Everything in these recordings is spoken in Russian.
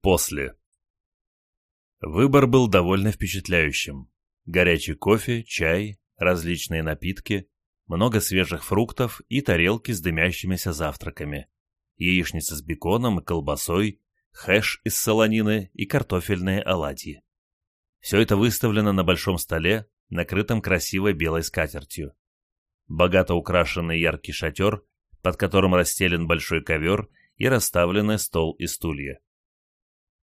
после. Выбор был довольно впечатляющим. Горячий кофе, чай, различные напитки, много свежих фруктов и тарелки с дымящимися завтраками, яичница с беконом и колбасой, хэш из солонины и картофельные оладьи. Все это выставлено на большом столе, накрытом красивой белой скатертью. Богато украшенный яркий шатер, под которым расстелен большой ковер и расставлены стол и стулья.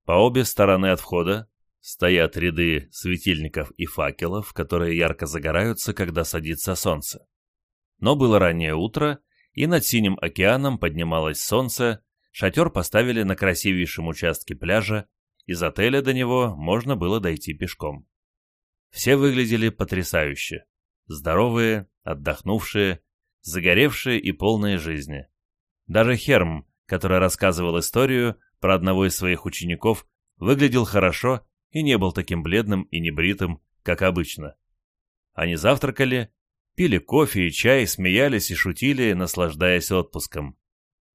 По обе стороны от входа стоят ряды светильников и факелов, которые ярко загораются, когда садится солнце. Но было раннее утро, и над синим океаном поднималось солнце, шатер поставили на красивейшем участке пляжа, из отеля до него можно было дойти пешком. Все выглядели потрясающе. Здоровые, отдохнувшие, загоревшие и полные жизни. Даже Херм, который рассказывал историю, про одного из своих учеников выглядел хорошо и не был таким бледным и небритым, как обычно. Они завтракали, пили кофе и чай, смеялись и шутили, наслаждаясь отпуском.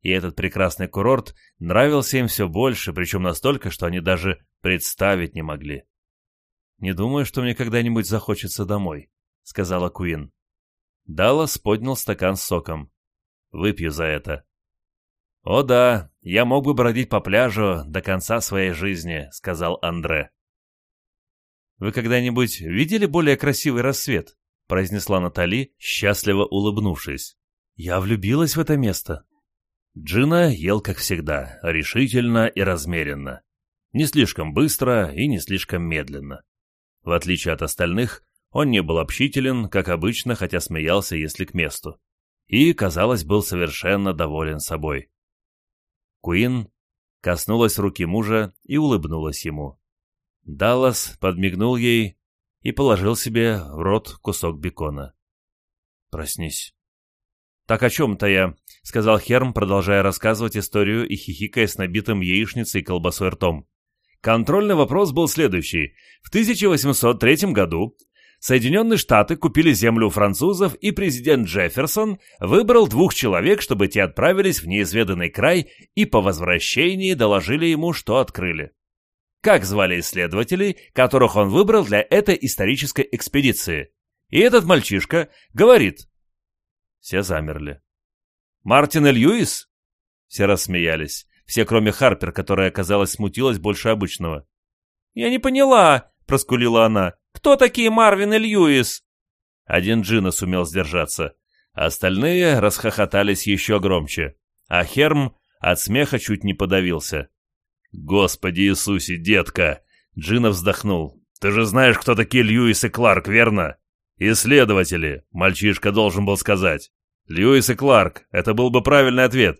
И этот прекрасный курорт нравился им все больше, причем настолько, что они даже представить не могли. «Не думаю, что мне когда-нибудь захочется домой», — сказала Куин. Даллас поднял стакан с соком. «Выпью за это», «О да, я мог бы бродить по пляжу до конца своей жизни», — сказал Андре. «Вы когда-нибудь видели более красивый рассвет?» — произнесла Натали, счастливо улыбнувшись. «Я влюбилась в это место». Джина ел, как всегда, решительно и размеренно. Не слишком быстро и не слишком медленно. В отличие от остальных, он не был общителен, как обычно, хотя смеялся, если к месту. И, казалось, был совершенно доволен собой. Куин коснулась руки мужа и улыбнулась ему. Даллас подмигнул ей и положил себе в рот кусок бекона. «Проснись». «Так о чем-то я», — сказал Херм, продолжая рассказывать историю и хихикая с набитым яичницей колбасой ртом. Контрольный вопрос был следующий. В 1803 году Соединенные Штаты купили землю у французов, и президент Джефферсон выбрал двух человек, чтобы те отправились в неизведанный край и по возвращении доложили ему, что открыли. Как звали исследователей, которых он выбрал для этой исторической экспедиции? И этот мальчишка говорит. Все замерли. «Мартин и Льюис?» Все рассмеялись. Все, кроме Харпер, которая, казалось, смутилась больше обычного. «Я не поняла», — проскулила она. Кто такие Марвин и Льюис?» Один Джина сумел сдержаться. Остальные расхохотались еще громче, а Херм от смеха чуть не подавился. «Господи Иисусе, детка!» Джина вздохнул. «Ты же знаешь, кто такие Льюис и Кларк, верно?» «Исследователи», — мальчишка должен был сказать. «Льюис и Кларк, это был бы правильный ответ».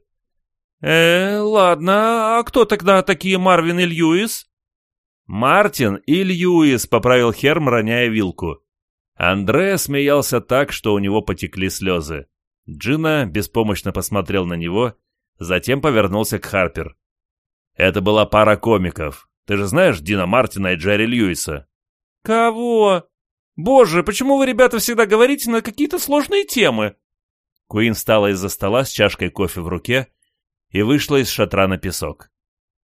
«Э, ладно, а кто тогда такие Марвин и Льюис?» «Мартин и Льюис!» — поправил Херм, роняя вилку. Андре смеялся так, что у него потекли слезы. Джина беспомощно посмотрел на него, затем повернулся к Харпер. «Это была пара комиков. Ты же знаешь Дина Мартина и Джерри Льюиса?» «Кого? Боже, почему вы, ребята, всегда говорите на какие-то сложные темы?» Куин встала из-за стола с чашкой кофе в руке и вышла из шатра на песок.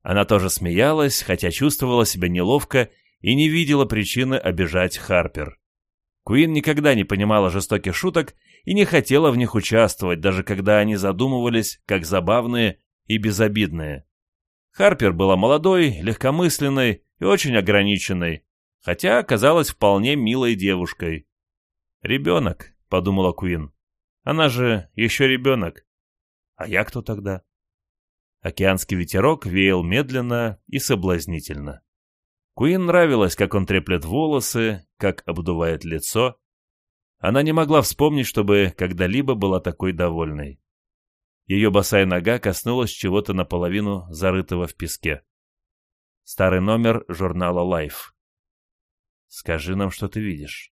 Она тоже смеялась, хотя чувствовала себя неловко и не видела причины обижать Харпер. Куин никогда не понимала жестоких шуток и не хотела в них участвовать, даже когда они задумывались как забавные и безобидные. Харпер была молодой, легкомысленной и очень ограниченной, хотя оказалась вполне милой девушкой. «Ребенок», — подумала Куин. «Она же еще ребенок. А я кто тогда?» Океанский ветерок веял медленно и соблазнительно. Куин нравилось, как он треплет волосы, как обдувает лицо. Она не могла вспомнить, чтобы когда-либо была такой довольной. Ее босая нога коснулась чего-то наполовину зарытого в песке. Старый номер журнала Life. «Скажи нам, что ты видишь».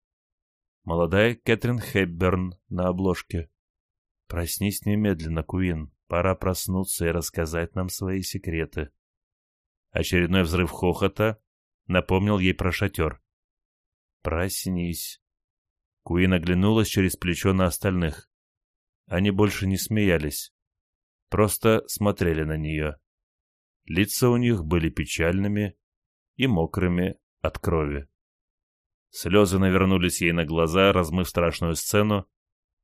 Молодая Кэтрин Хэбберн на обложке. «Проснись немедленно, Куин», Пора проснуться и рассказать нам свои секреты. Очередной взрыв хохота напомнил ей про шатер. «Проснись». Куин оглянулась через плечо на остальных. Они больше не смеялись. Просто смотрели на нее. Лица у них были печальными и мокрыми от крови. Слезы навернулись ей на глаза, размыв страшную сцену,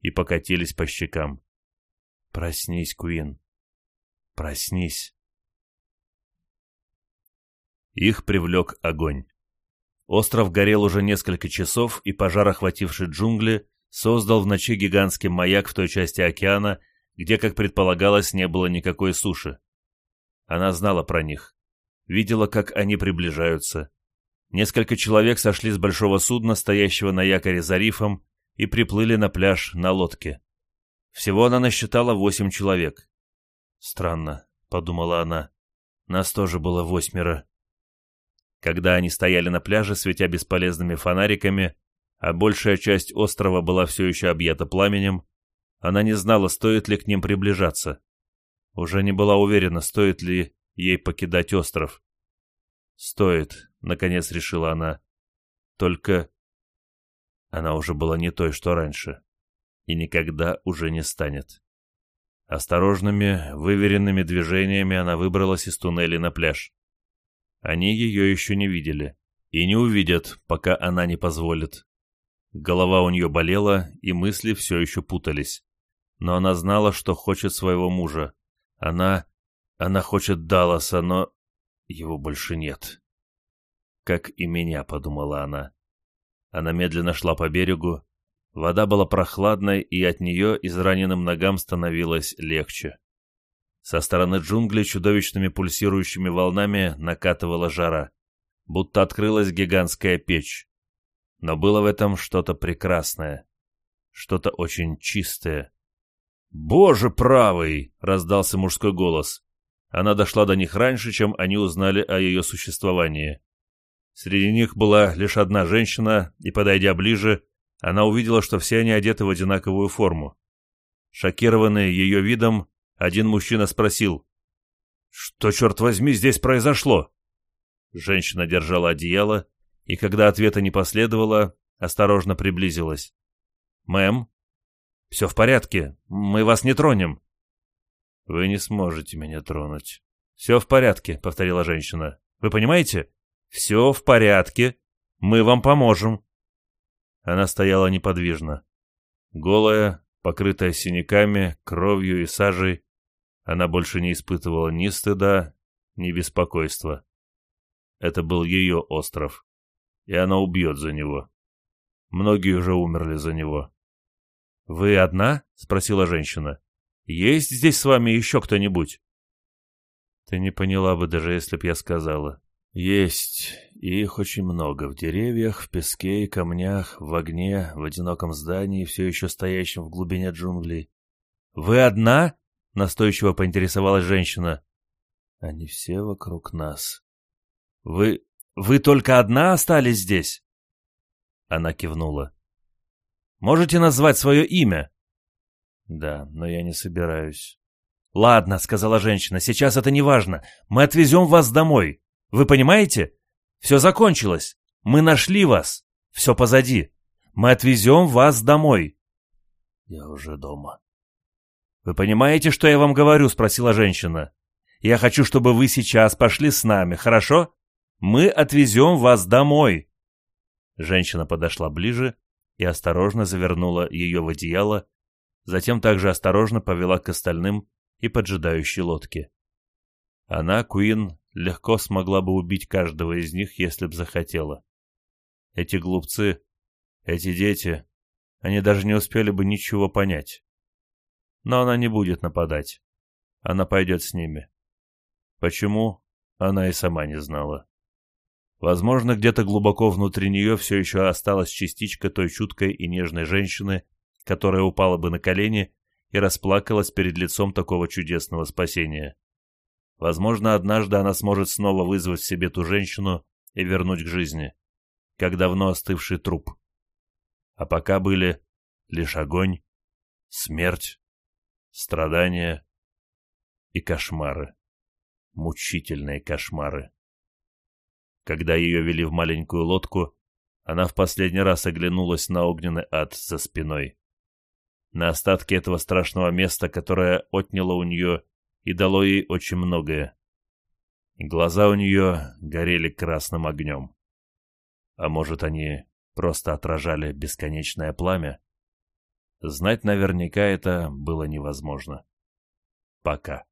и покатились по щекам проснись куин проснись их привлек огонь. Остров горел уже несколько часов и пожар охвативший джунгли создал в ночи гигантский маяк в той части океана где как предполагалось не было никакой суши. Она знала про них. Видела как они приближаются. Несколько человек сошли с большого судна стоящего на якоре за рифом и приплыли на пляж на лодке. Всего она насчитала восемь человек. «Странно», — подумала она. «Нас тоже было восьмеро». Когда они стояли на пляже, светя бесполезными фонариками, а большая часть острова была все еще объята пламенем, она не знала, стоит ли к ним приближаться. Уже не была уверена, стоит ли ей покидать остров. «Стоит», — наконец решила она. «Только...» Она уже была не той, что раньше и никогда уже не станет. Осторожными, выверенными движениями она выбралась из туннеля на пляж. Они ее еще не видели и не увидят, пока она не позволит. Голова у нее болела, и мысли все еще путались. Но она знала, что хочет своего мужа. Она... она хочет Далласа, но... его больше нет. «Как и меня», — подумала она. Она медленно шла по берегу, Вода была прохладной, и от нее израненным ногам становилось легче. Со стороны джунглей чудовищными пульсирующими волнами накатывала жара, будто открылась гигантская печь. Но было в этом что-то прекрасное, что-то очень чистое. «Боже правый!» — раздался мужской голос. Она дошла до них раньше, чем они узнали о ее существовании. Среди них была лишь одна женщина, и, подойдя ближе, она увидела, что все они одеты в одинаковую форму. Шокированный ее видом, один мужчина спросил, «Что, черт возьми, здесь произошло?» Женщина держала одеяло, и когда ответа не последовало, осторожно приблизилась. «Мэм?» «Все в порядке, мы вас не тронем». «Вы не сможете меня тронуть». «Все в порядке», — повторила женщина. «Вы понимаете? Все в порядке, мы вам поможем». Она стояла неподвижно. Голая, покрытая синяками, кровью и сажей, она больше не испытывала ни стыда, ни беспокойства. Это был ее остров, и она убьет за него. Многие уже умерли за него. «Вы одна?» — спросила женщина. «Есть здесь с вами еще кто-нибудь?» «Ты не поняла бы, даже если б я сказала. Есть и очень много в деревьях, в песке и камнях, в огне, в одиноком здании, все еще стоящем в глубине джунглей. «Вы одна?» — настойчиво поинтересовалась женщина. «Они все вокруг нас». «Вы... вы только одна остались здесь?» Она кивнула. «Можете назвать свое имя?» «Да, но я не собираюсь». «Ладно», — сказала женщина, — «сейчас это не важно. Мы отвезем вас домой. Вы понимаете?» Все закончилось. Мы нашли вас. Все позади. Мы отвезем вас домой. Я уже дома. Вы понимаете, что я вам говорю? Спросила женщина. Я хочу, чтобы вы сейчас пошли с нами, хорошо? Мы отвезем вас домой. Женщина подошла ближе и осторожно завернула ее в одеяло, затем также осторожно повела к остальным и поджидающей лодке. Она, Куин легко смогла бы убить каждого из них, если бы захотела. Эти глупцы, эти дети, они даже не успели бы ничего понять. Но она не будет нападать. Она пойдет с ними. Почему, она и сама не знала. Возможно, где-то глубоко внутри нее все еще осталась частичка той чуткой и нежной женщины, которая упала бы на колени и расплакалась перед лицом такого чудесного спасения. Возможно, однажды она сможет снова вызвать в себе ту женщину и вернуть к жизни, как давно остывший труп. А пока были лишь огонь, смерть, страдания и кошмары. Мучительные кошмары. Когда ее вели в маленькую лодку, она в последний раз оглянулась на огненный ад за спиной. На остатки этого страшного места, которое отняло у нее и дало ей очень многое. И глаза у нее горели красным огнем. А может, они просто отражали бесконечное пламя? Знать наверняка это было невозможно. Пока.